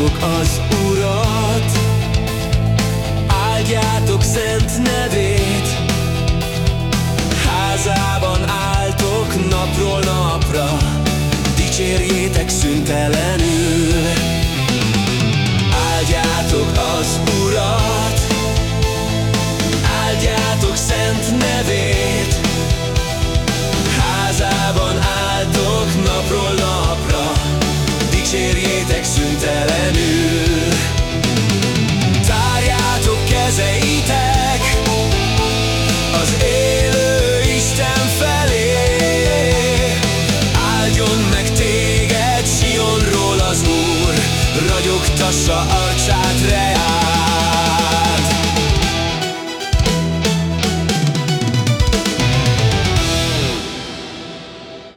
Áldjátok az Urat, áldjátok szent nevét, Házában álltok napról napra, dicsérjétek Ragyogtassa arcát reál